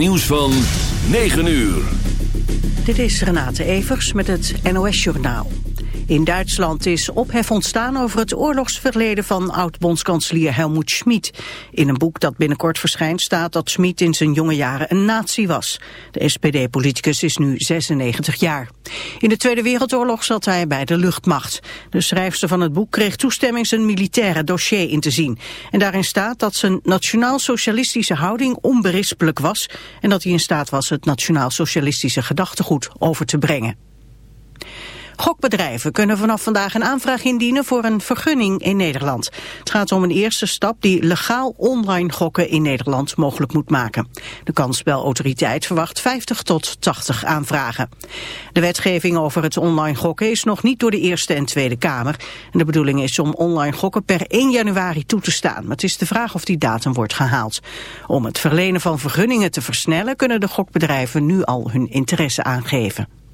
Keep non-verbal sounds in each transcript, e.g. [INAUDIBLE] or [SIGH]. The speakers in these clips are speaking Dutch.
Nieuws van 9 uur. Dit is Renate Evers met het NOS Journaal. In Duitsland is ophef ontstaan over het oorlogsverleden van oud-bondskanselier Helmut Schmid. In een boek dat binnenkort verschijnt staat dat Schmid in zijn jonge jaren een nazi was. De SPD-politicus is nu 96 jaar. In de Tweede Wereldoorlog zat hij bij de luchtmacht. De schrijfster van het boek kreeg toestemming zijn militaire dossier in te zien. En daarin staat dat zijn nationaal-socialistische houding onberispelijk was... en dat hij in staat was het nationaal-socialistische gedachtegoed over te brengen. Gokbedrijven kunnen vanaf vandaag een aanvraag indienen voor een vergunning in Nederland. Het gaat om een eerste stap die legaal online gokken in Nederland mogelijk moet maken. De kansspelautoriteit verwacht 50 tot 80 aanvragen. De wetgeving over het online gokken is nog niet door de Eerste en Tweede Kamer. En de bedoeling is om online gokken per 1 januari toe te staan. Maar het is de vraag of die datum wordt gehaald. Om het verlenen van vergunningen te versnellen kunnen de gokbedrijven nu al hun interesse aangeven.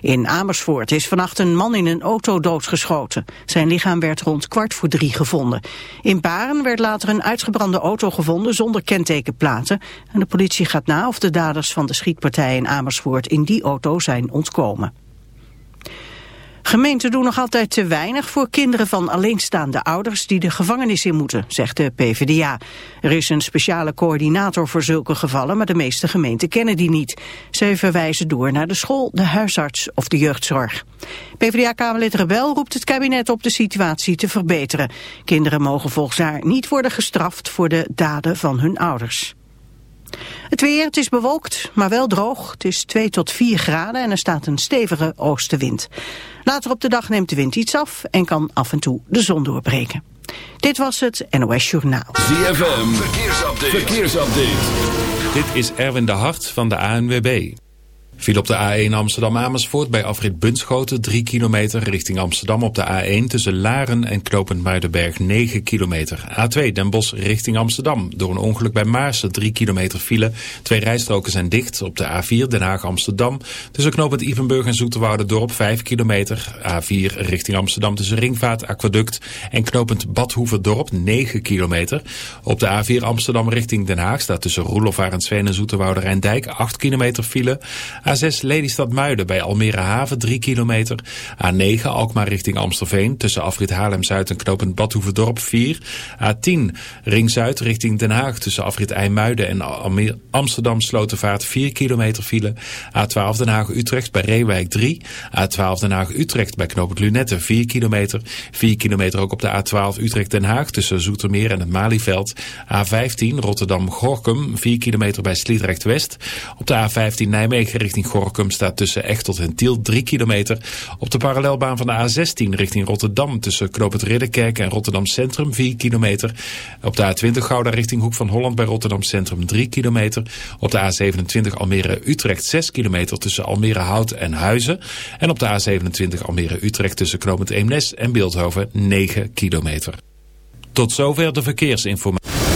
In Amersfoort is vannacht een man in een auto doodgeschoten. Zijn lichaam werd rond kwart voor drie gevonden. In Baren werd later een uitgebrande auto gevonden zonder kentekenplaten. En de politie gaat na of de daders van de schietpartij in Amersfoort in die auto zijn ontkomen. Gemeenten doen nog altijd te weinig voor kinderen van alleenstaande ouders die de gevangenis in moeten, zegt de PvdA. Er is een speciale coördinator voor zulke gevallen, maar de meeste gemeenten kennen die niet. Zij verwijzen door naar de school, de huisarts of de jeugdzorg. PvdA-kamerlid Rebel roept het kabinet op de situatie te verbeteren. Kinderen mogen volgens haar niet worden gestraft voor de daden van hun ouders. Het weer, het is bewolkt, maar wel droog. Het is 2 tot 4 graden en er staat een stevige oostenwind. Later op de dag neemt de wind iets af en kan af en toe de zon doorbreken. Dit was het NOS Journaal. ZFM, verkeersupdate. verkeersupdate. Dit is Erwin de Hart van de ANWB. Viel op de A1 Amsterdam-Amersfoort bij afrit Bunschoten 3 kilometer richting Amsterdam op de A1 tussen Laren en Knopend Muidenberg 9 kilometer. A2 Den Bosch richting Amsterdam. Door een ongeluk bij Maarsen 3 kilometer file. Twee rijstroken zijn dicht op de A4 Den Haag-Amsterdam. Tussen Knopend Ivenburg en Dorp 5 kilometer. A4 richting Amsterdam tussen Ringvaart, Aquaduct en Knopend Badhoevedorp 9 kilometer. Op de A4 Amsterdam richting Den Haag staat tussen Roelof Arendsveen en Zoeterwoude Rijndijk 8 kilometer file. A6 Lelystad Muiden bij Almere Haven 3 kilometer. A9 Alkmaar richting Amstelveen tussen afrit Haarlem-Zuid en knooppunt Badhoevedorp 4. A10 Ring Zuid richting Den Haag tussen afrit IJmuiden en Amsterdam Slotervaart 4 kilometer file. A12 Den Haag Utrecht bij Reewijk 3. A12 Den Haag Utrecht bij knooppunt Lunette 4 kilometer. 4 kilometer ook op de A12 Utrecht Den Haag tussen Zoetermeer en het Malieveld. A15 Rotterdam Gorkum 4 kilometer bij Sliedrecht West. Op de A15 Nijmegen richting richting Gorkum staat tussen Echtelt en Tiel 3 kilometer. Op de parallelbaan van de A16 richting Rotterdam tussen Knoop het Ridderkerk en Rotterdam Centrum 4 kilometer. Op de A20 Gouda richting Hoek van Holland bij Rotterdam Centrum 3 kilometer. Op de A27 Almere Utrecht 6 kilometer tussen Almere Hout en Huizen. En op de A27 Almere Utrecht tussen Knoop Eemnes en Beeldhoven 9 kilometer. Tot zover de verkeersinformatie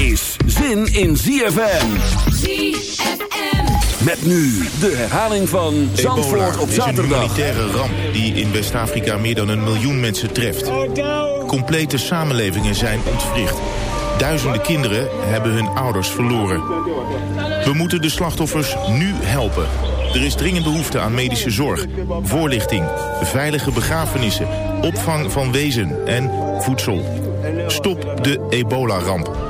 is zin in ZFM. ZFM. Met nu de herhaling van Zandvoort op is een zaterdag. humanitaire ramp die in West-Afrika meer dan een miljoen mensen treft. Complete samenlevingen zijn ontwricht. Duizenden kinderen hebben hun ouders verloren. We moeten de slachtoffers nu helpen. Er is dringend behoefte aan medische zorg, voorlichting, veilige begrafenissen, opvang van wezen en voedsel. Stop de ebola-ramp.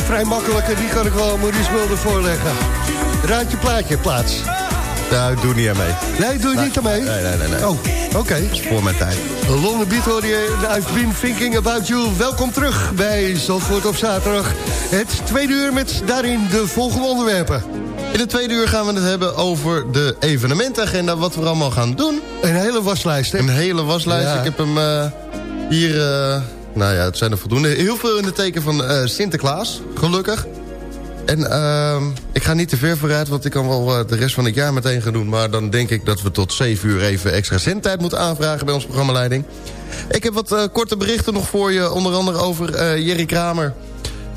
Vrij makkelijke, die kan ik wel Maurice Mulder voorleggen. Raadje plaatje, plaats. Daar doe niet aan mee. Nee, doe je niet aan mee? Nee, nee, nee. nee. Oh, oké. Voor mijn tijd. London Beat hoor je, I've been thinking about you. Welkom terug bij Zandvoort op zaterdag. Het tweede uur met daarin de volgende onderwerpen. In het tweede uur gaan we het hebben over de evenementagenda. Wat we allemaal gaan doen. Een hele waslijst, hè? Een hele waslijst. Ja. Ik heb hem eh, hier... eh, nou ja, het zijn er voldoende. Heel veel in het teken van eh, Sinterklaas. Gelukkig. En ehm, ik ga niet te ver vooruit, want ik kan wel eh, de rest van het jaar meteen gaan doen. Maar dan denk ik dat we tot 7 uur even extra zendtijd moeten aanvragen bij onze programmaleiding. Ik heb wat eh, korte berichten nog voor je. Onder andere over Jerry Kramer.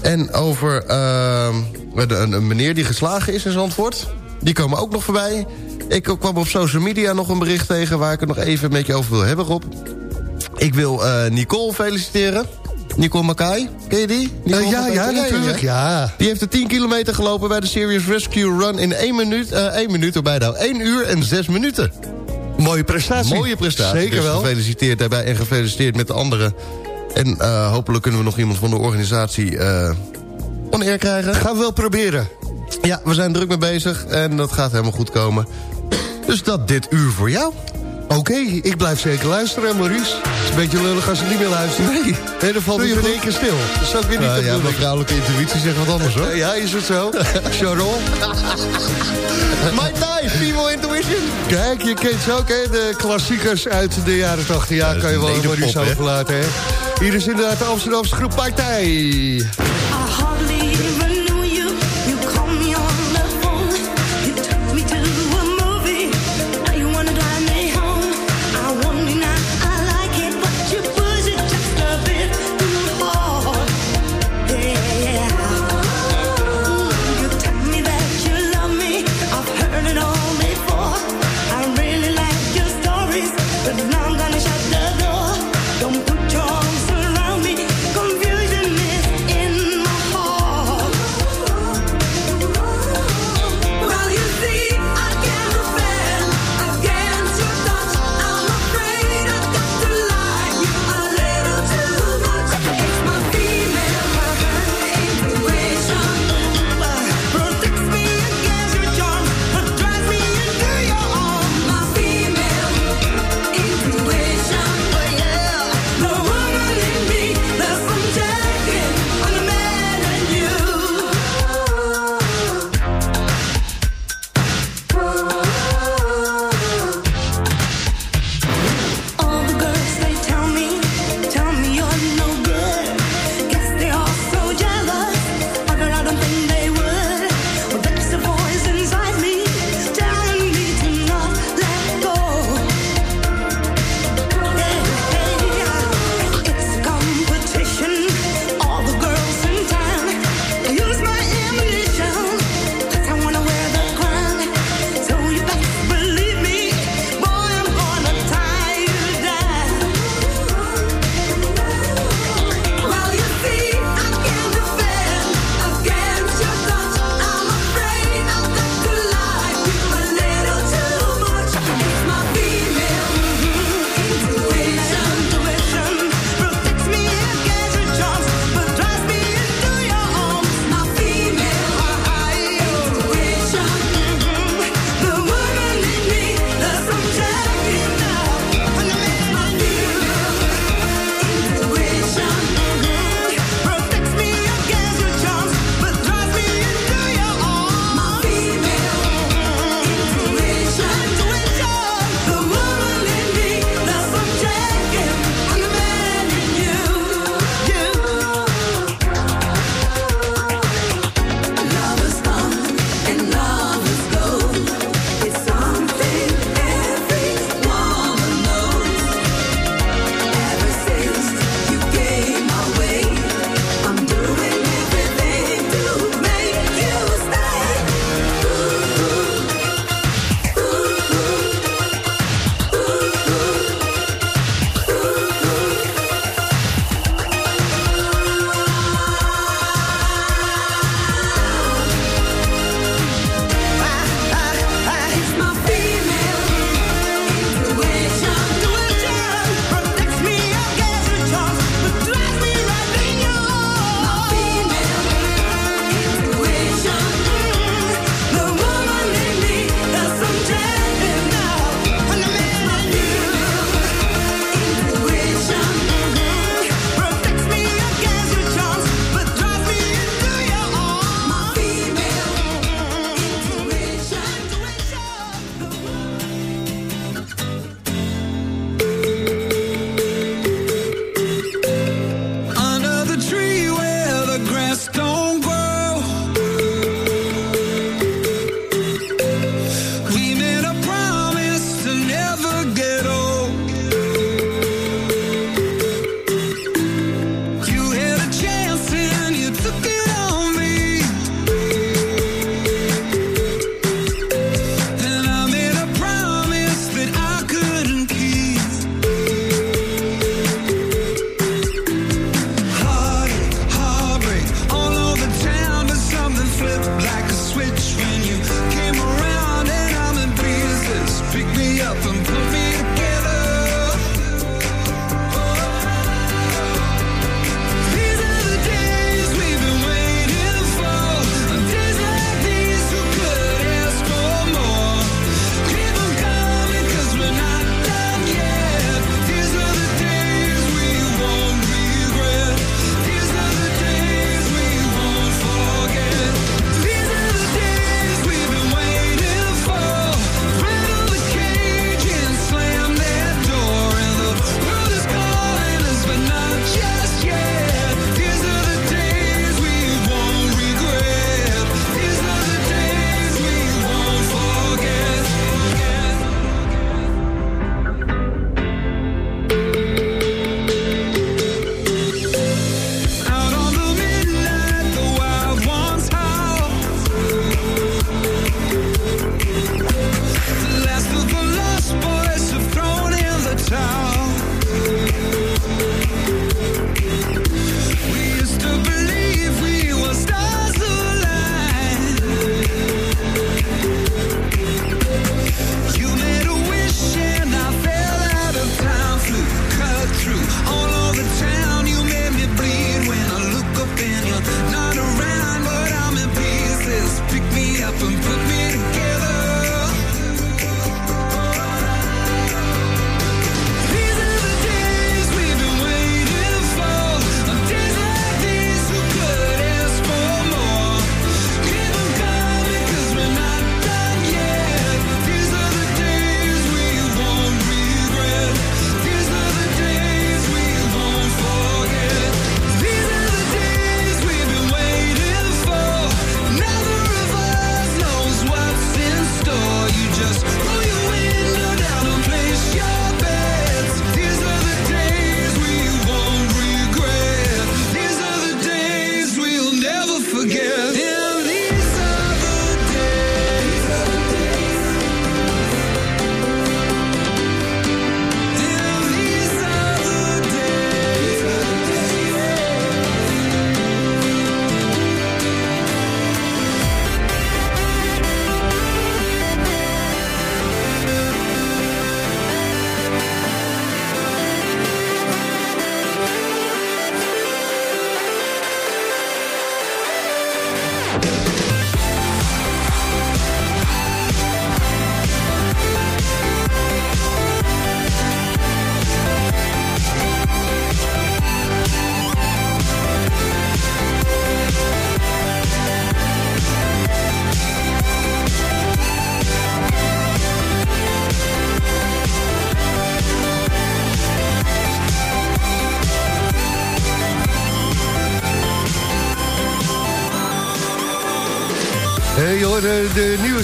En over ehm, een, een meneer die geslagen is in Zandvoort. Die komen ook nog voorbij. Ik kwam op social media nog een bericht tegen... waar ik het nog even met je over wil hebben, Rob. Ik wil eh, Nicole feliciteren. Nicole Mackay, ken je die? Eh, ja, ja, natuurlijk, ja. Die heeft de 10 kilometer gelopen bij de Serious Rescue Run... in 1 minuut, eh 1 minuut erbij nou, 1 uur en 6 minuten. Mooie prestatie. Mooie prestatie. Zeker Dus wel. Gefeliciteerd daarbij en gefeliciteerd met de anderen. En hopelijk kunnen we nog iemand van de organisatie uh, on-air krijgen. Gaan we wel proberen. Ja, we zijn druk mee bezig en dat gaat helemaal goed komen. Dus dat dit uur voor jou. Oké, ik blijf zeker luisteren, Maurice. Het is een beetje lullig als je niet meer luistert. Nee. En dan valt je in één keer stil. Dat is ook weer niet de ja, mijn vrouwelijke intuïtie zegt wat anders hoor. Ja, is het zo? [LAUGHS] Sharon? My Thai, female intuition. Kijk, je kent ze ook, hè? De klassiekers uit de jaren 80. Ja, kan je wel Maurice overlaten, hè? Hier is inderdaad de Amsterdamse groep Partij.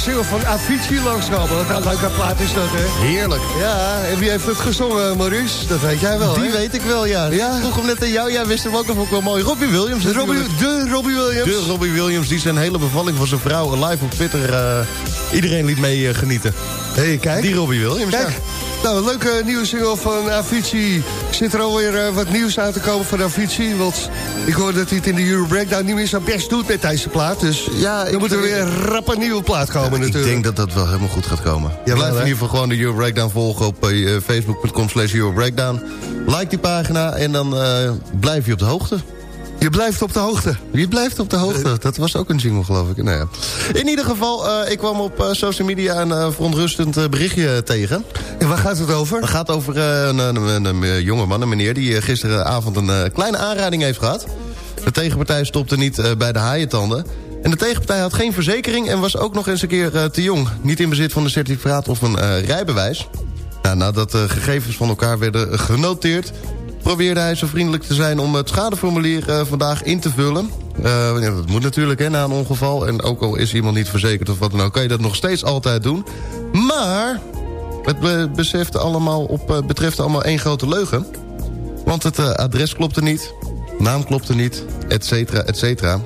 Single van Avicii langskomen. Wat een leuke plaat is dat, hè? Heerlijk. Ja, en wie heeft het gezongen, Maurice? Dat weet jij wel, Die hè? weet ik wel, ja. Ja? Ik vroeg hem net aan jou, jij wist hem ook nog ook wel mooi. Robbie Williams. De Robbie, de Robbie Williams. De Robbie Williams, die zijn hele bevalling van zijn vrouw live op Twitter... eh, iedereen liet mee eh, genieten. hey, kijk. Die Robbie Williams, Kijk, ja. nou, een leuke nieuwe single van Avicii. Zit er alweer eh, wat nieuws aan te komen van Avicii? Want ik hoor dat hij het in de Euro Breakdown niet meer zo best doet met deze plaat. Dus Ja, dan ik- moet er weer rap een nieuwe plaat komen ik natuurlijk. denk dat dat wel helemaal goed gaat komen. Jawel, Blijf in ieder geval gewoon de Euro Breakdown volgen op eh, facebook.com slash Euro Breakdown. Like die pagina en dan eh, blijf je op de hoogte. Je blijft op de hoogte. Je blijft op de hoogte. Dat was ook een jingle, geloof ik. Nou ja. In ieder geval, eh, ik kwam op eh, social media een eh, verontrustend berichtje tegen. En waar gaat het over? Het gaat over een, een, een, een jonge man, een meneer... die gisteravond een kleine aanrijding heeft gehad. De tegenpartij stopte niet bij de haaientanden. En de tegenpartij had geen verzekering... en was ook nog eens een keer te jong. Niet in bezit van een certificaat of een rijbewijs. Nou, nadat de gegevens van elkaar werden genoteerd... probeerde hij zo vriendelijk te zijn om het schadeformulier eh, vandaag in te vullen. Eh, ja, dat moet natuurlijk hè, na een ongeval. En ook al is iemand niet verzekerd of wat dan ook... kan je dat nog steeds altijd doen. Maar het allemaal op, eh, betreft allemaal één grote leugen. Want het adres klopte niet, naam klopte niet, et cetera, et cetera.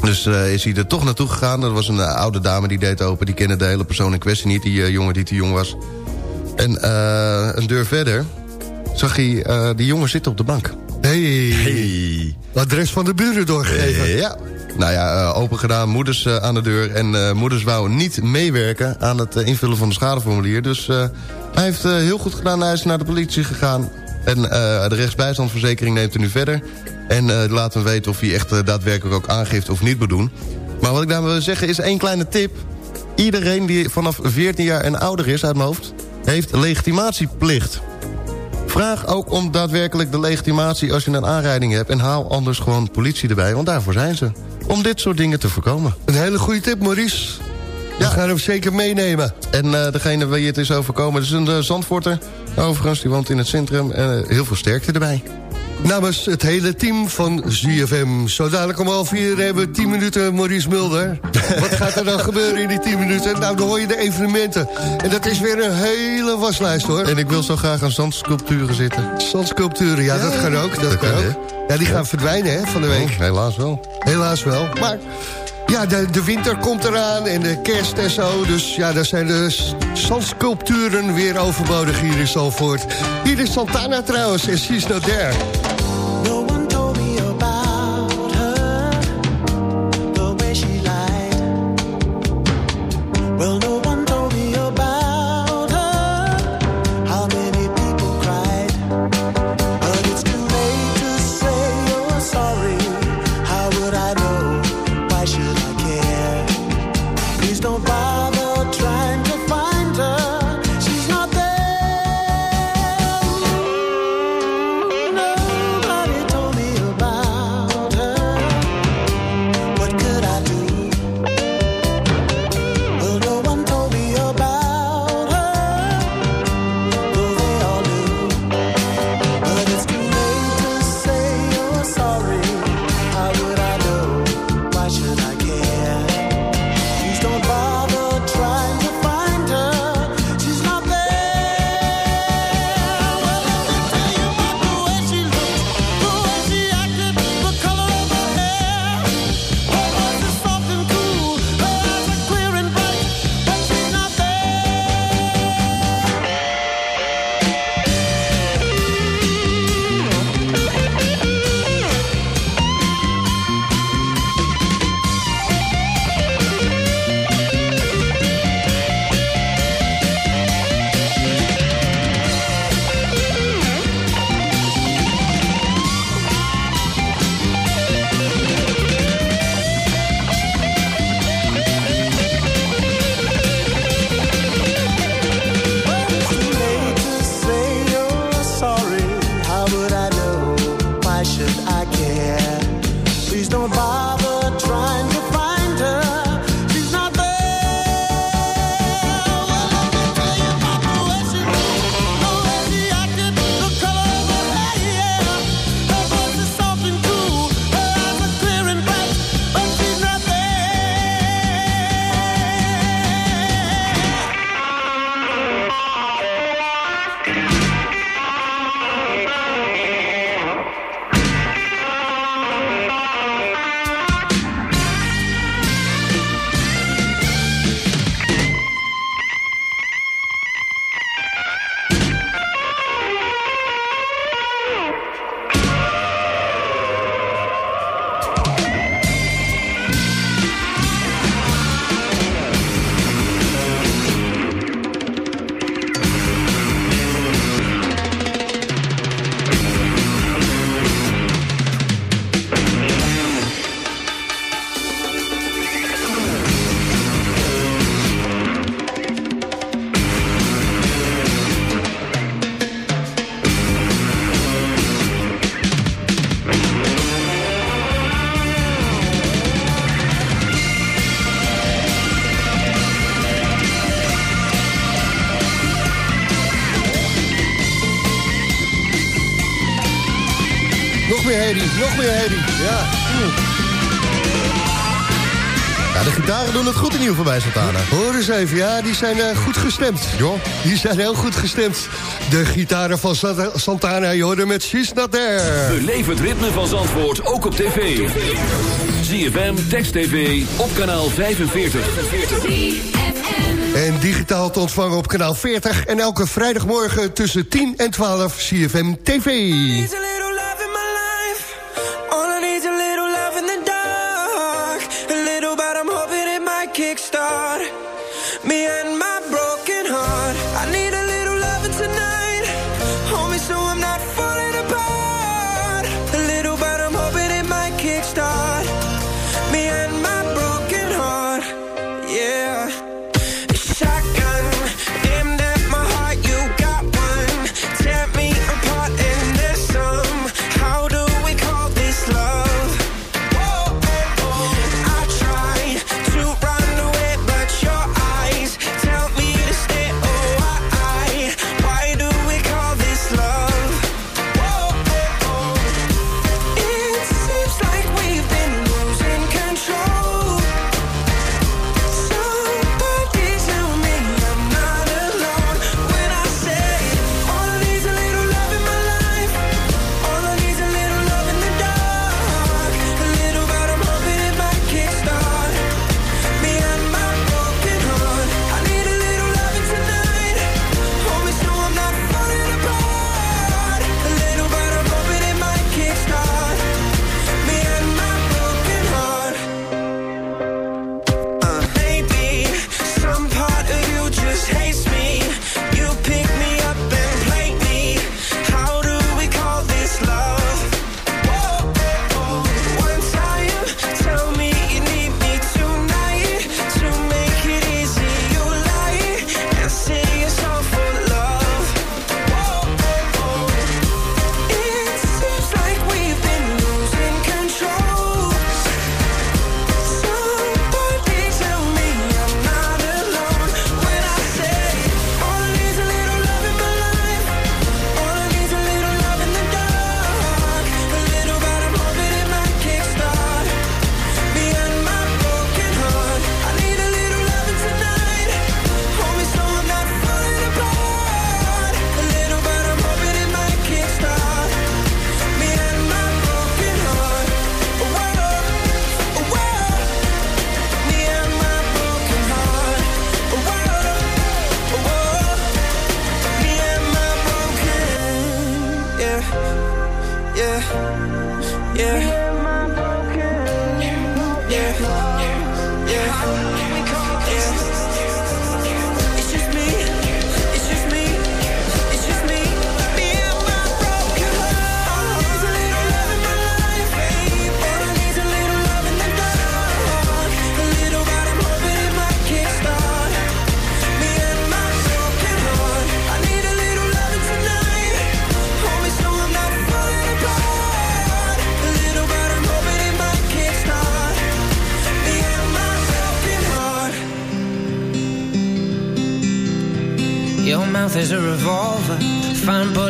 Dus is hij er toch naartoe gegaan. Er was een oude dame die deed open. Die kende de hele persoon in kwestie niet. Die jongen die te jong was. En een deur verder zag hij eh, die jongen zitten op de bank. Hey. Hey. Adres van de buren doorgegeven. Eh, ja. Nou ja, eh, open gedaan, moeders aan de deur. En eh, moeders wouden niet meewerken aan het invullen van de schadeformulier. Dus hij heeft heel goed gedaan. Hij is naar de politie gegaan. En de rechtsbijstandverzekering neemt er nu verder. En laat hem weten of hij echt daadwerkelijk ook aangifte of niet moet doen. Maar wat ik daarmee wil zeggen is één kleine tip. Iedereen die vanaf 14 jaar en ouder is uit mijn hoofd... heeft legitimatieplicht. Vraag ook om daadwerkelijk de legitimatie als je een aanrijding hebt... en haal anders gewoon politie erbij, want daarvoor zijn ze. Om dit soort dingen te voorkomen. Een hele goede tip, Maurice. We Ja. gaan hem zeker meenemen. En eh, degene wie het is overkomen, dat is een uh, Zandvoorter. Overigens, die woont in het centrum. En eh, heel veel sterkte erbij. Namens het hele team van ZFM. Zo dadelijk om half vier hebben we 10 minuten Maurice Mulder. Wat gaat er dan gebeuren in die 10 minuten? Nou, dan hoor je de evenementen. En dat is weer een hele waslijst, hoor. En ik wil zo graag aan zandsculpturen zitten. Zandsculpturen, ja, dat kan ook. Dat, dat kan kan, ook. Ja, die gaan verdwijnen, hè, van de week. Oh, helaas wel. Helaas wel. Maar ja, de, de winter komt eraan en de kerst en zo. Dus ja, daar zijn de zandsculpturen weer overbodig hier in Zalvoort. Hier is Santana trouwens en She's Not There. Nog meer herrie, nog meer herrie. Ja. Ja, de gitaren doen het goed in ieder geval bij Santana. Horen eens even, ja, die zijn eh, goed gestemd. joh. Die zijn heel goed gestemd. De gitaren van Santana, joh, met She's Not There. Het ritme van Zandvoort, ook op tv. ZFM, Text TV, op kanaal 45. En digitaal te ontvangen op kanaal 40. En elke vrijdagmorgen tussen 10 en 12 CFM TV.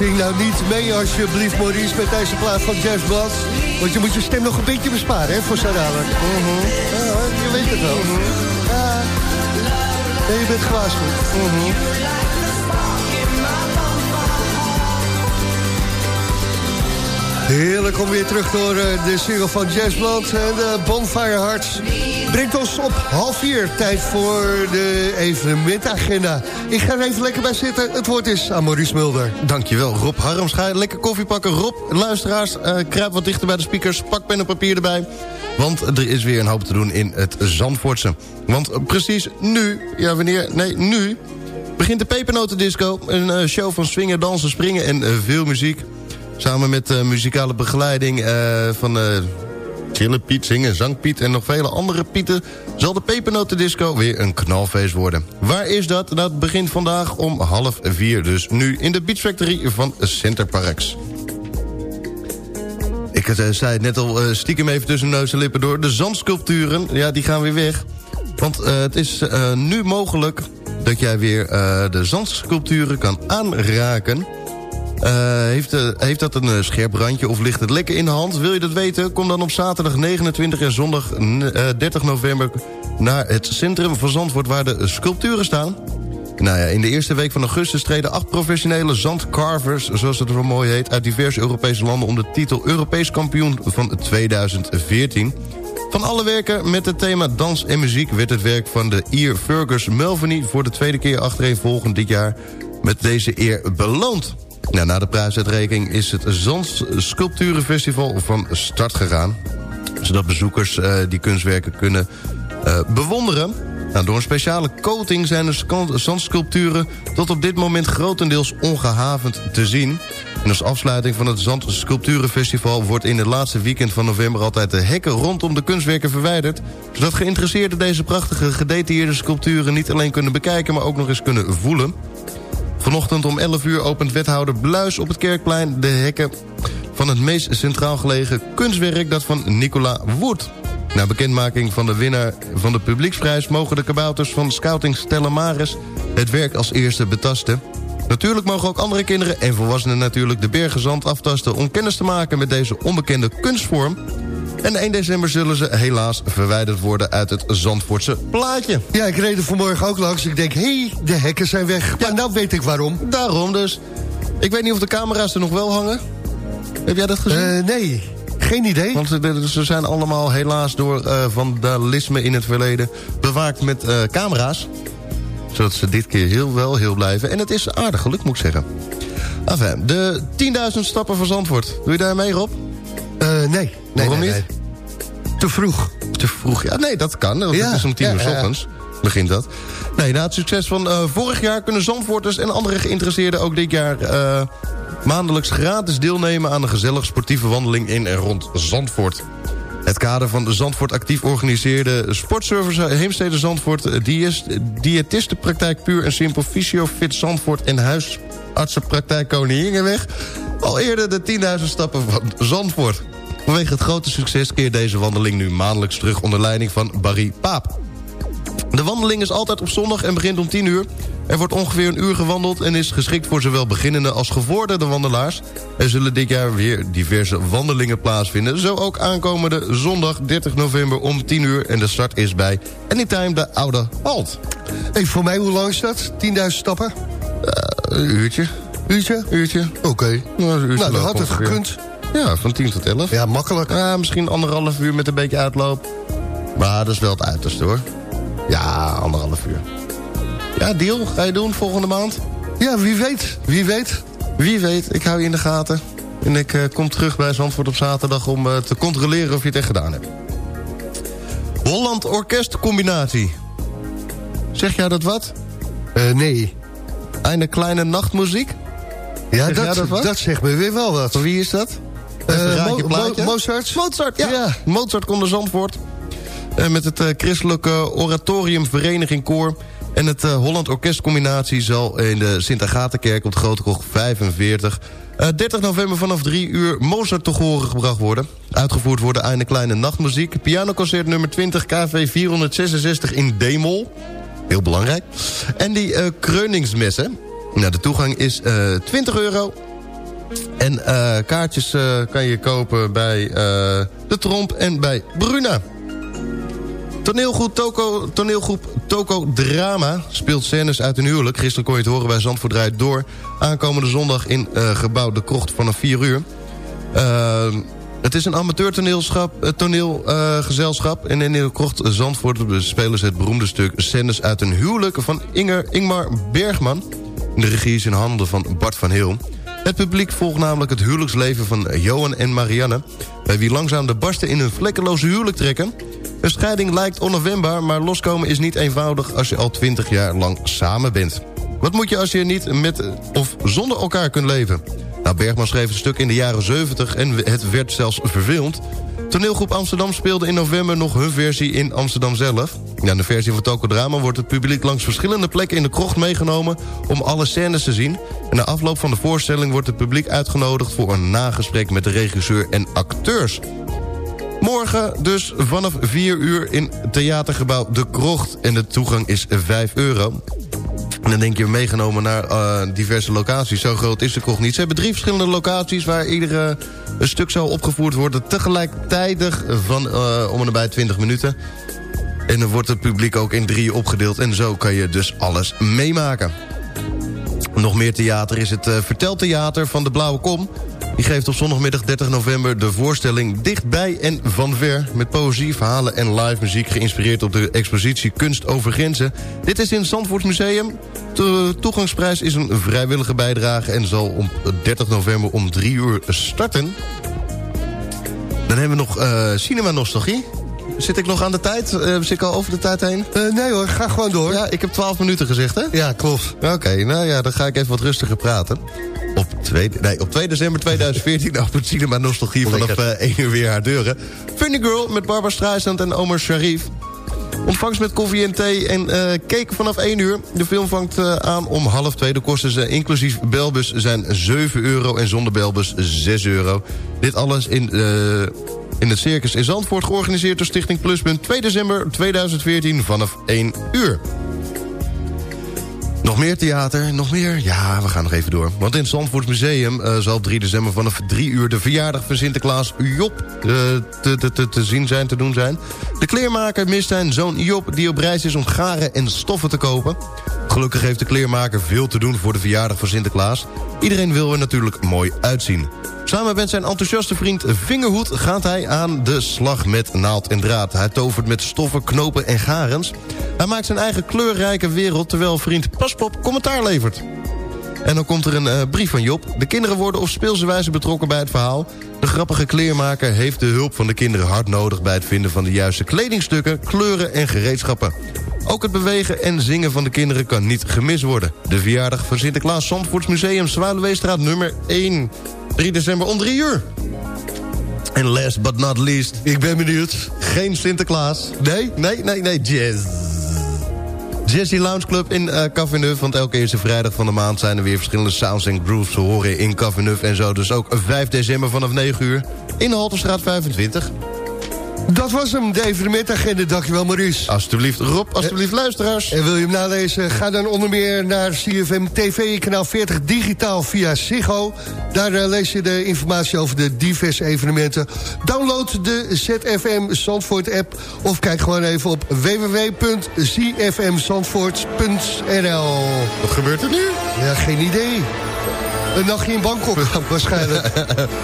Zing nou niet mee alsjeblieft, Maurice, met deze plaat van Jazz Blad. Want je moet je stem nog een beetje besparen, hè, voor zo dadelijk. Mhm. Ja, je weet het wel. Ja. Nee, je bent gewaarschuwd. Mhm. Heerlijk om weer terug door eh, de single van Jazzblad en de Bonfire Hearts. Brengt ons op half vier. Tijd voor de evenementagenda. Ik ga er even lekker bij zitten. Het woord is aan Maurice Mulder. Dankjewel, Rob Harms. Lekker koffie pakken. Rob, luisteraars, eh, kruip wat dichter bij de speakers. Pak pen en papier erbij. Want er is weer een hoop te doen in het Zandvoortse. Want precies nu, ja wanneer, nee nu... begint de Pepernotendisco. Een eh, show van swingen, dansen, springen en eh, veel muziek. Samen met eh, muzikale begeleiding eh, van... Chillen Piet, Zingen, Zang Piet en nog vele andere Pieten... zal de Pepernotendisco weer een knalfeest worden. Waar is dat? Dat begint vandaag om half vier. Dus nu in de Beach Factory van Centerparks. Ik eh, zei het net al eh, stiekem even tussen neus en lippen door. De zandsculpturen, ja, die gaan weer weg. Want eh, het is nu mogelijk dat jij weer de zandsculpturen kan aanraken. Eh, heeft, eh, heeft dat een eh, scherp randje of ligt het lekker in de hand? Wil je dat weten? Kom dan op zaterdag 29 en zondag n- eh, 30 november... naar het centrum van Zandvoort waar de sculpturen staan. Nou ja, in de eerste week van augustus treden acht professionele zandcarvers... zoals het er mooi heet, uit diverse Europese landen... om de titel Europees kampioen van 2014... Van alle werken met het thema dans en muziek... werd het werk van de Ier Fergus Melveny... voor de tweede keer achtereenvolgend dit jaar... met deze eer beloond. Nou, na de prijsuitreiking is het Zandsculpturenfestival van start gegaan. Zodat bezoekers eh, die kunstwerken kunnen eh, bewonderen. Nou, door een speciale coating zijn de zandsculpturen... tot op dit moment grotendeels ongehavend te zien. En als afsluiting van het Zandsculpturenfestival... wordt in het laatste weekend van november altijd de hekken rondom de kunstwerken verwijderd... zodat geïnteresseerden deze prachtige gedetailleerde sculpturen... niet alleen kunnen bekijken, maar ook nog eens kunnen voelen. Vanochtend om 11 uur opent wethouder Bluis op het Kerkplein... de hekken van het meest centraal gelegen kunstwerk... dat van Nicola Wood. Na bekendmaking van de winnaar van de publieksprijs... mogen de kabouters van Scouting Stella Maris het werk als eerste betasten. Natuurlijk mogen ook andere kinderen en volwassenen natuurlijk... de bergen zand aftasten om kennis te maken met deze onbekende kunstvorm... En 1 december zullen ze helaas verwijderd worden uit het Zandvoortse plaatje. Ja, ik reed er vanmorgen ook langs. Ik denk, hé, hey, de hekken zijn weg. Maar nou weet ik waarom. Daarom dus. Ik weet niet of de camera's er nog wel hangen. Heb jij dat gezien? Eh, nee, geen idee. Want ze- ze zijn allemaal helaas door eh, vandalisme in het verleden bewaakt met eh, camera's. Zodat ze dit keer heel wel heel blijven. En het is aardig geluk, moet ik zeggen. Enfin, de 10.000 stappen van Zandvoort. Doe je daar mee, Rob? Eh, nee. nee Waarom nee, niet? Te vroeg. Te vroeg, ja. Nee, dat kan. Het is om tien uur s ochtends. Begint dat. Nee, na het succes van eh, vorig jaar kunnen Zandvoorters en andere geïnteresseerden ook dit jaar eh, maandelijks gratis deelnemen aan een gezellig sportieve wandeling in en rond Zandvoort. Het kader van de Zandvoort actief organiseerde sportservice Heemstede Zandvoort... diëtistenpraktijk Puur en Simpel Fysio Fit Zandvoort... en huisartsenpraktijk Koningingenweg... al eerder de 10.000 stappen van Zandvoort. Vanwege het grote succes keert deze wandeling nu maandelijks terug... onder leiding van Barry Paap. De wandeling is altijd op zondag en begint om 10 uur. Er wordt ongeveer een uur gewandeld en is geschikt voor zowel beginnende als gevorderde wandelaars. Er zullen dit jaar weer diverse wandelingen plaatsvinden. Zo ook aankomende zondag 30 november om 10 uur. En de start is bij Anytime de Oude Halt. Hey, voor mij, hoe lang is dat? 10.000 stappen? Een uurtje. Uurtje? Uurtje. Oké. Nou, Nou, lopen had het gekund. Ja, van 10 tot 11. Ja, makkelijk. Ja, misschien anderhalf uur met een beetje uitloop. Maar dat is wel het uiterste hoor. Ja, anderhalf uur. Ja, deal. Ga je doen volgende maand? Ja, wie weet. Wie weet. Wie weet, ik hou je in de gaten. En ik eh, kom terug bij Zandvoort op zaterdag om eh, te controleren of je het echt gedaan hebt. Holland Orkestcombinatie. Zeg jij dat wat? Eh, nee. Einde kleine nachtmuziek? Ja, Zeg dat, dat dat zegt me weer wel wat. Wie is dat? Eh, Mo-. Mo- Mozart? Mozart, ja. Ja. Mozart naar Zandvoort. Eh, met het eh, Christelijke Oratorium Vereniging Koor... en het Holland Orkestcombinatie zal in de Sint-Agatenkerk... op de Grote Koch 45... eh, 30 november vanaf 3 uur Mozart te horen gebracht worden. Uitgevoerd worden einde kleine nachtmuziek. Pianoconcert nummer 20 KV 466 in D-mol. Heel belangrijk. En die kreuningsmessen. Nou, de toegang is eh 20 euro. En eh, kaartjes eh, kan je kopen bij eh, De Tromp en bij Bruna. Toneelgroep Toko, toneelgroep Toko Drama speelt scènes uit een huwelijk. Gisteren kon je het horen bij Zandvoort Draait Door. Aankomende zondag in gebouw De Krocht vanaf 4 uur. Het is een amateur toneelgezelschap. en in de Krocht Zandvoort spelen ze het beroemde stuk... scènes uit een huwelijk van Inger, Ingmar Bergman. De regie is in handen van Bart van Heel. Het publiek volgt namelijk het huwelijksleven van Johan en Marianne... bij wie langzaam de barsten in een vlekkeloze huwelijk trekken. Een scheiding lijkt onafwendbaar, maar loskomen is niet eenvoudig... als je al twintig jaar lang samen bent. Wat moet je als je niet met of zonder elkaar kunt leven? Nou, Bergman schreef het stuk in de jaren 70 en het werd zelfs verfilmd. Toneelgroep Amsterdam speelde in november nog hun versie in Amsterdam zelf. In de versie van Tokodrama wordt het publiek langs verschillende plekken in de krocht meegenomen... om alle scènes te zien. En na afloop van de voorstelling wordt het publiek uitgenodigd... voor een nagesprek met de regisseur en acteurs. Morgen dus vanaf 4 uur in theatergebouw De Krocht. En de toegang is 5 euro. En dan denk je meegenomen naar eh, diverse locaties. Zo groot is de krocht niet. Ze hebben drie verschillende locaties waar iedere een stuk zal opgevoerd worden. Tegelijkertijd van eh, om en nabij 20 minuten. En dan wordt het publiek ook in drieën opgedeeld. En zo kan je dus alles meemaken. Nog meer theater is het uh, Verteltheater van de Blauwe Kom. Die geeft op zondagmiddag 30 november de voorstelling Dichtbij en Van Ver... met poëzie, verhalen en live muziek geïnspireerd op de expositie Kunst over Grenzen. Dit is in het Zandvoort Museum. De toegangsprijs is een vrijwillige bijdrage... en zal op 30 november om 3 uur starten. Dan hebben we nog uh, Cinema Nostalgie. Zit ik nog aan de tijd? Uh, zit ik al over de tijd heen? Uh, nee hoor, ga gewoon door. Ja, ik heb 12 minuten gezegd, hè? Ja, klopt. Oké, okay, nou ja, dan ga ik even wat rustiger praten. Op 2, nee, op 2 december 2014 opent Cinema Nostalgie vanaf uh, 1 uur weer haar deuren. Funny Girl met Barbara Streisand en Omar Sharif. Ontvangst met koffie en thee en uh, cake vanaf 1 uur. De film vangt uh, aan om half 2. De kosten zijn inclusief belbus zijn 7 euro en zonder belbus 6 euro. Dit alles in, uh, in het Circus in Zandvoort... georganiseerd door Stichting Pluspunt 2 december 2014 vanaf 1 uur. Nog meer theater, nog meer? Ja, we gaan nog even door. Want in het Zandvoort Museum uh, zal 3 december vanaf 3 uur... de verjaardag van Sinterklaas Job uh, te, te, te, te zien zijn, te doen zijn. De kleermaker mist zijn zoon Job... die op reis is om garen en stoffen te kopen. Gelukkig heeft de kleermaker veel te doen voor de verjaardag van Sinterklaas. Iedereen wil er natuurlijk mooi uitzien. Samen met zijn enthousiaste vriend Vingerhoed gaat hij aan de slag met naald en draad. Hij tovert met stoffen, knopen en garens. Hij maakt zijn eigen kleurrijke wereld terwijl vriend Paspop commentaar levert. En dan komt er een eh, brief van Job. De kinderen worden op speelse wijze betrokken bij het verhaal. De grappige kleermaker heeft de hulp van de kinderen hard nodig... bij het vinden van de juiste kledingstukken, kleuren en gereedschappen. Ook het bewegen en zingen van de kinderen kan niet gemist worden. De verjaardag van Sinterklaas Zandvoorts Museum... Zwaluweestraat nummer 1. 3 december om 3 uur. En last but not least... Ik ben benieuwd. Geen Sinterklaas. Nee? Nee, nee, nee, jazz. Jazzy Lounge Club in uh. Want elke eerste vrijdag van de maand zijn er weer verschillende sounds en grooves te horen in Café Neuf en zo. Dus ook 5 december vanaf 9 uur in de Halterstraat 25. Dat was hem, de evenementagenda. Dankjewel, Maurice. Alsjeblieft, Rob. Alsjeblieft, luisteraars. En wil je hem nalezen? Ga dan onder meer naar CFM TV, kanaal 40 digitaal via Ziggo. Daar uh, lees je de informatie over de diverse evenementen. Download de ZFM Zandvoort app of kijk gewoon even op www.zfmzandvoort.nl Wat gebeurt er nu? Ja, geen idee. Een nachtje in Bangkok, [LAUGHS] waarschijnlijk.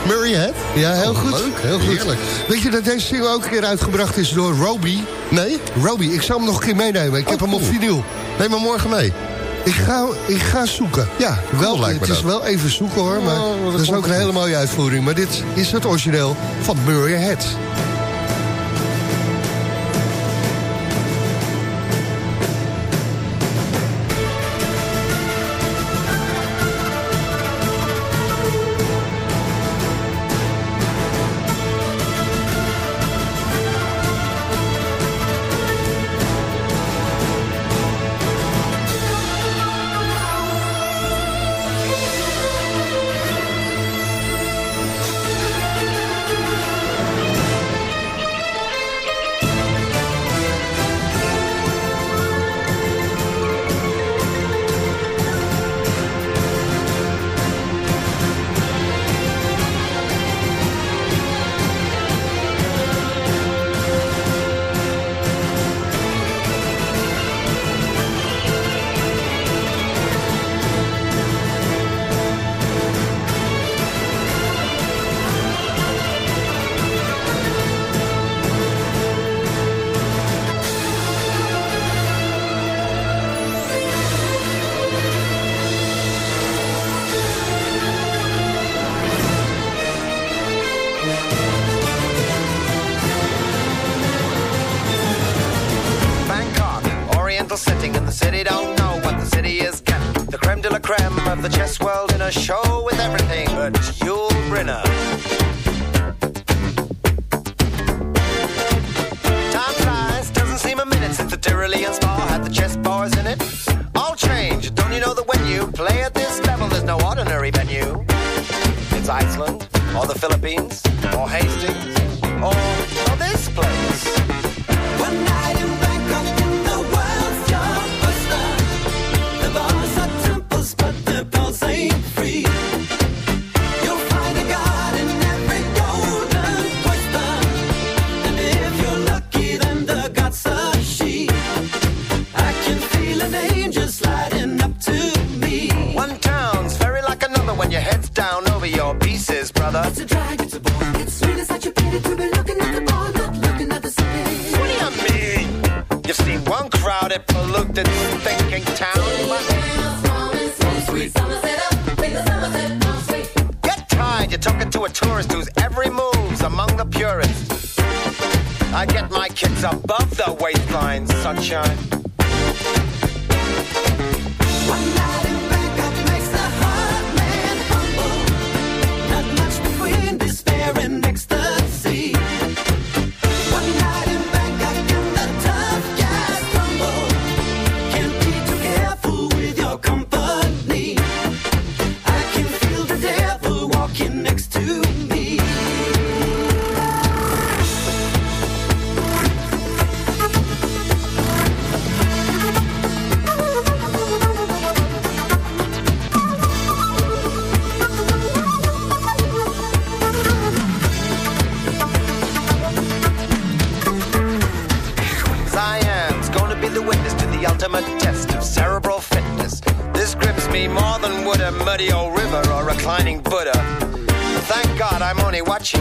Murray Head? Ja, heel Oh, goed. leuk. Heel goed. Heerlijk. Weet je dat deze single ook een keer uitgebracht is door Roby? Nee? Roby, ik zou hem nog een keer meenemen. Ik heb hem op vinyl. Neem maar morgen mee. Ik ga, ik ga zoeken. Ja, wel, lijkt me het is dat. wel even zoeken hoor, maar Oh, dat dat is ook een hele mooie uitvoering. Maar dit is het origineel van Murray Head. Of the chess world in a show with everything but Yul Brynner. To whose every move's among the purists. I get my kicks above the waistline, sunshine.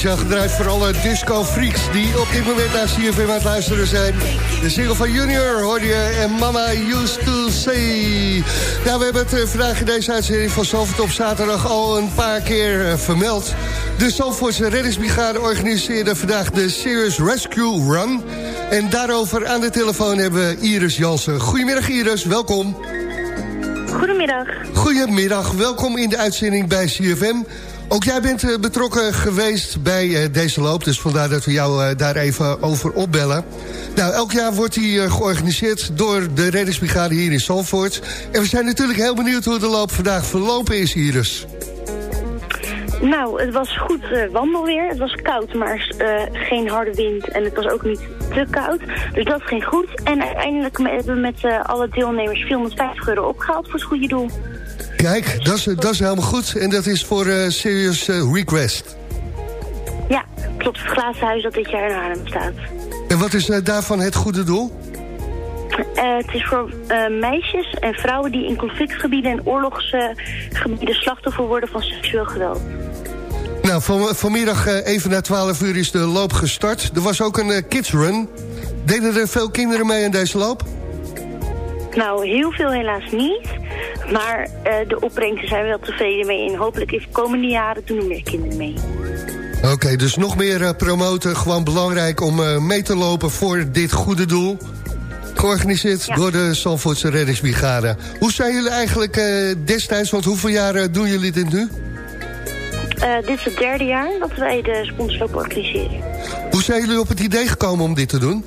speciaal gedraaid voor alle disco-freaks die op dit moment naar CFM aan het luisteren zijn. De single van Junior hoorde je en Mama Used to Say. Nou, we hebben het eh, vandaag in deze uitzending van Zalvert op zaterdag al een paar keer eh, vermeld. De Zalvoortse reddingsbrigade organiseerde vandaag de Serious Rescue Run. En daarover aan de telefoon hebben we Iris Jansen. Goedemiddag Iris, welkom. Goedemiddag. Goedemiddag, welkom in de uitzending bij CFM. Ook jij bent eh, betrokken geweest bij eh, deze loop, dus vandaar dat we jou eh, daar even over opbellen. Nou, elk jaar wordt die georganiseerd door de reddingsbrigade hier in Zandvoort. En we zijn natuurlijk heel benieuwd hoe de loop vandaag verlopen is, Iris. Nou, het was goed wandelweer. Het was koud, maar geen harde wind. En het was ook niet te koud. Dus dat ging goed. En uiteindelijk hebben we met alle deelnemers 450 euro opgehaald voor het goede doel. Kijk, dat is, dat is helemaal goed. En dat is voor eh, Serious eh, Request. Ja, klopt. Het glazen huis dat dit jaar in Haarlem staat. En wat is eh, daarvan het goede doel? Het is voor meisjes en vrouwen die in conflictgebieden en oorlogsgebieden slachtoffer worden van seksueel geweld. Nou, van, vanmiddag even na 12 uur is de loop gestart. Er was ook een eh, kids run. Deden er veel kinderen mee aan deze loop? Nou, heel veel helaas niet. Maar eh, de opbrengsten zijn we wel tevreden mee. En hopelijk in de komende jaren doen er meer kinderen mee. Oké, dus nog meer eh, promoten. Gewoon belangrijk om eh, mee te lopen voor dit goede doel. Georganiseerd door de Zandvoortse Reddingsbrigade. Hoe zijn jullie eigenlijk destijds, want hoeveel jaar eh, doen jullie dit nu? Dit is het derde jaar dat wij de sponsorloop organiseren. Hoe zijn jullie op het idee gekomen om dit te doen?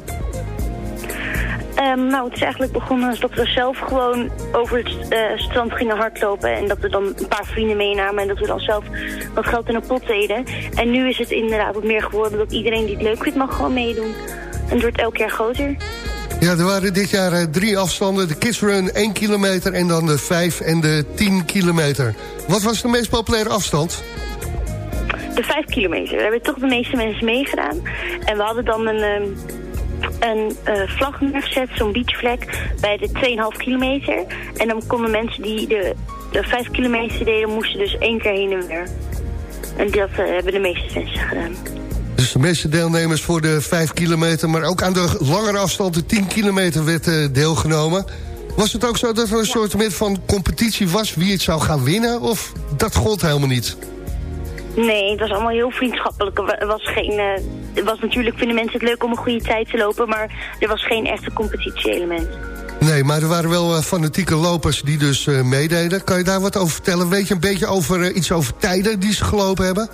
Ehm, nou, het is eigenlijk begonnen als dat we zelf gewoon over het eh, strand gingen hardlopen. En dat we dan een paar vrienden meenamen en dat we dan zelf wat geld in een pot deden. En nu is het inderdaad wat meer geworden dat iedereen die het leuk vindt mag gewoon meedoen. En het wordt elk jaar groter. Ja, er waren dit jaar eh, drie afstanden. De Kids Run 1 kilometer en dan de 5 en de 10 kilometer. Wat was de meest populaire afstand? De vijf kilometer, daar hebben toch de meeste mensen meegedaan. En we hadden dan een, ehm, een eh, vlag neergezet, zo'n beachvlek, bij de 2,5 kilometer. En dan konden mensen die de, de 5 kilometer deden, moesten dus één keer heen en weer. En dat eh, hebben de meeste mensen gedaan. Dus de meeste deelnemers voor de 5 kilometer... maar ook aan de langere afstand, de 10 kilometer, werd eh, deelgenomen. Was het ook zo dat er een soort van competitie was... wie het zou gaan winnen, of dat gold helemaal niet? Nee, het was allemaal heel vriendschappelijk. Er was geen... het was natuurlijk, vinden mensen het leuk om een goede tijd te lopen... maar er was geen echte competitie-element. Nee, maar er waren wel eh, fanatieke lopers die dus eh, meededen. Kan je daar wat over vertellen? Weet je een beetje over eh, iets over tijden die ze gelopen hebben?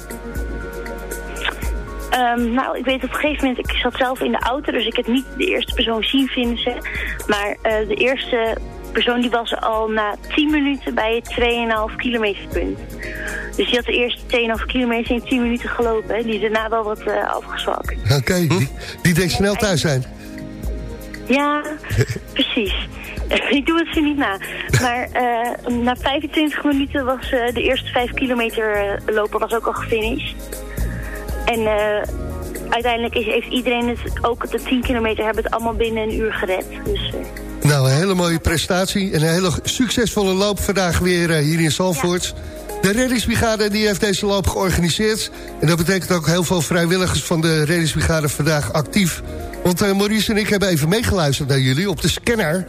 Ehm, nou, ik weet op een gegeven moment, ik zat zelf in de auto, dus ik heb niet de eerste persoon zien finishen. Maar eh, de eerste persoon die was al na 10 minuten bij het 2,5 kilometer punt. Dus die had de eerste 2,5 kilometer in 10 minuten gelopen. Hè. Die is daarna wel wat eh, afgezwakt. Oké, die, die deed snel thuis zijn. Ja, precies. [LAUGHS] ik doe het ze niet na. Maar eh, na 25 minuten was eh, de eerste 5 kilometer lopen was ook al gefinished. En eh, uiteindelijk is, heeft iedereen het, ook de 10 kilometer, hebben het allemaal binnen een uur gered. Dus, eh, Nou, een hele mooie prestatie. En een hele succesvolle loop vandaag weer eh, hier in Zalvoort. De reddingsbrigade die heeft deze loop georganiseerd. En dat betekent ook heel veel vrijwilligers van de reddingsbrigade vandaag actief. Want eh, Maurice en ik hebben even meegeluisterd naar jullie op de scanner.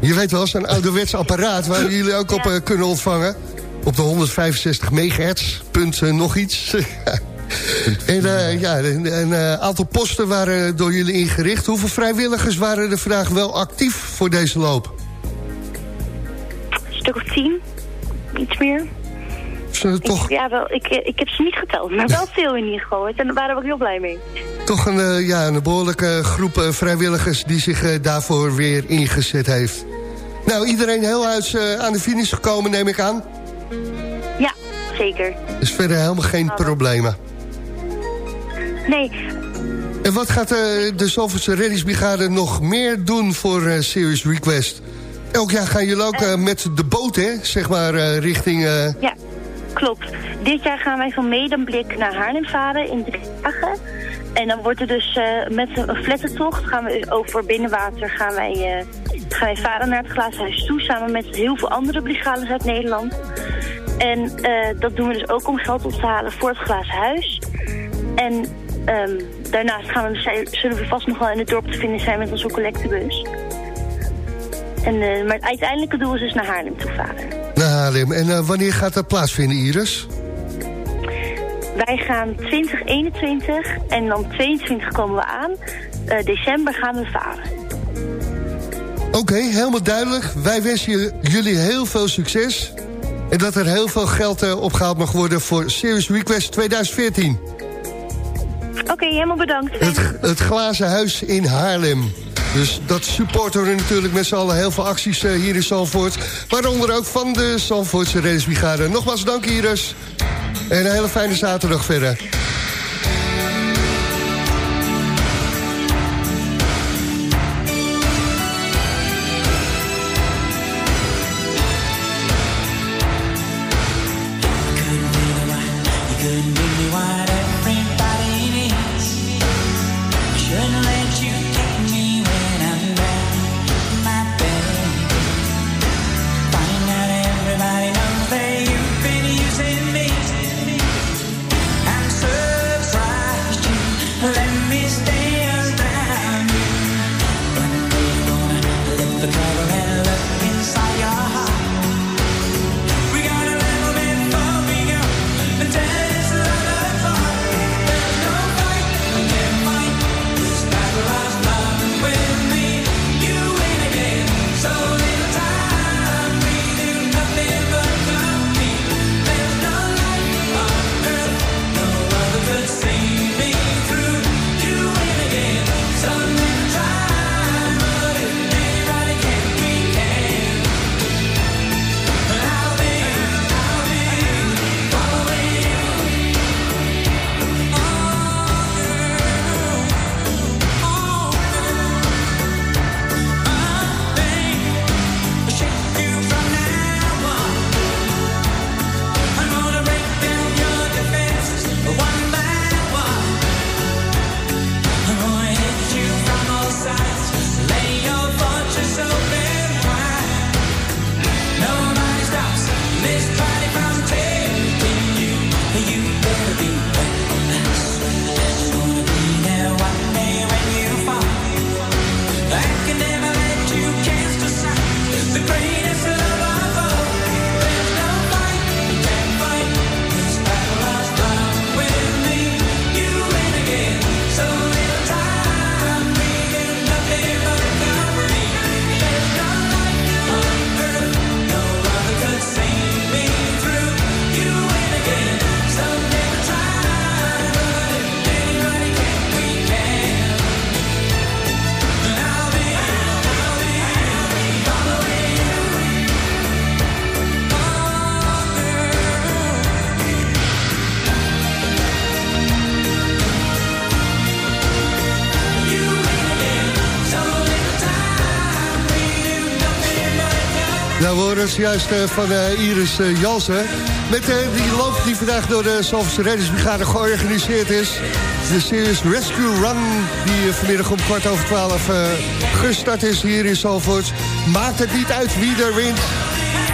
Je weet wel, zo'n ouderwets [LAUGHS] apparaat waar jullie ook op eh, kunnen ontvangen. Op de 165 megahertz, punt nog iets. [LAUGHS] [LAUGHS] en eh, ja, een, een eh, aantal posten waren door jullie ingericht. Hoeveel vrijwilligers waren er vandaag wel actief voor deze loop? een stuk of 10, iets meer. Ze toch, Ik, ja, wel, ik, eh, ik heb ze niet geteld, maar wel veel in ieder geval. En daar waren we ook heel blij mee. toch een, ja, een behoorlijke groep vrijwilligers die zich daarvoor weer ingezet heeft. Nou, iedereen heel huis eh, aan de finish gekomen, neem ik aan. Ja, zeker. Dus verder helemaal geen problemen. Nee, En wat gaat eh, de Zalvoortse reddingsbrigade nog meer doen voor eh, Serious Request? Elk jaar gaan jullie ook eh, met de boot, hè, zeg maar, richting... ja, klopt. Dit jaar gaan wij van Medemblik naar Haarlem varen in drie dagen. En dan wordt er dus met een flattentocht gaan we over binnenwater gaan wij, gaan wij varen naar het Glazen Huis toe. Samen met heel veel andere brigades uit Nederland. En dat doen we dus ook om geld op te halen voor het Glazen Huis. En ehm, daarnaast gaan we, zullen we vast nog wel in het dorp te vinden zijn met onze collectebus. En, eh, maar het uiteindelijke doel is dus naar Haarlem toe varen. naar Haarlem. En eh, wanneer gaat dat plaatsvinden, Iris? Wij gaan 2021 en dan 22 komen we aan. Eh, december gaan we varen. Oké, helemaal duidelijk. Wij wensen jullie heel veel succes. En dat er heel veel geld eh, opgehaald mag worden voor Serious Request 2014. Oké, helemaal bedankt. Het, het glazen huis in Haarlem. Dus dat supporten we natuurlijk met z'n allen heel veel acties eh, hier in Zalvoort. Waaronder ook van de Zalvoortse Reddingsbrigade. Nogmaals dank Iris. En een hele fijne zaterdag verder. Horen juist eh, van eh, Iris eh, Jansen. Met die loop die vandaag door de Zalverse Reddingsbrigade georganiseerd is. De Serious Rescue Run, die vanmiddag om kwart over twaalf gestart is hier in Zalvoort. Maakt het niet uit wie er wint.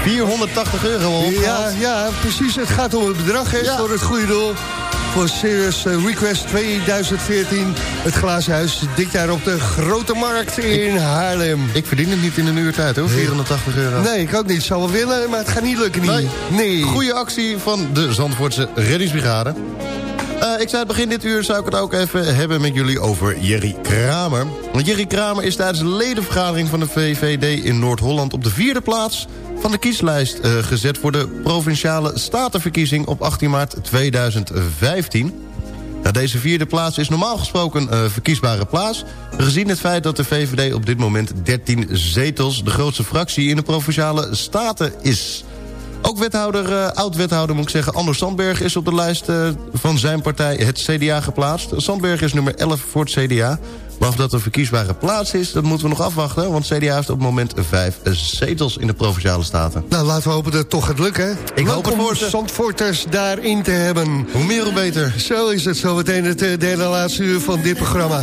480 euro Ja, ja, precies. Het gaat om het bedrag, hè, voor het goede doel. Voor Serious eh, Request 2014. Het glazen huis dit jaar op de Grote Markt in Haarlem. Ik verdien het niet in een uur tijd, hoor. 480 euro. Nee, ik ook niet. Zal wel willen, maar het gaat niet lukken. Niet. Nee. nee. Goede actie van de Zandvoortse reddingsbrigade. Eh, ik zei het begin dit uur, zou ik het ook even hebben met jullie over Jerry Kramer. Want Jerry Kramer is tijdens de ledenvergadering van de VVD in Noord-Holland... op de vierde plaats van de kieslijst eh, gezet... voor de Provinciale Statenverkiezing op 18 maart 2015. Nou, deze vierde plaats is normaal gesproken een verkiesbare plaats... gezien het feit dat de VVD op dit moment 13 zetels... de grootste fractie in de Provinciale Staten is... Ook wethouder, eh, oud-wethouder moet ik zeggen, Anders Sandberg is op de lijst eh, van zijn partij het CDA geplaatst. Sandberg is nummer 11 voor het CDA. Maar of dat een verkiesbare plaats is, dat moeten we nog afwachten. Want CDA heeft op het moment vijf zetels in de Provinciale Staten. Nou, laten we hopen dat het toch gaat lukken. Ik hoop het om voor. Zandvoorters daarin te hebben. Hoe meer, hoe beter. Zo is het zo meteen het eh, derde laatste uur van dit programma.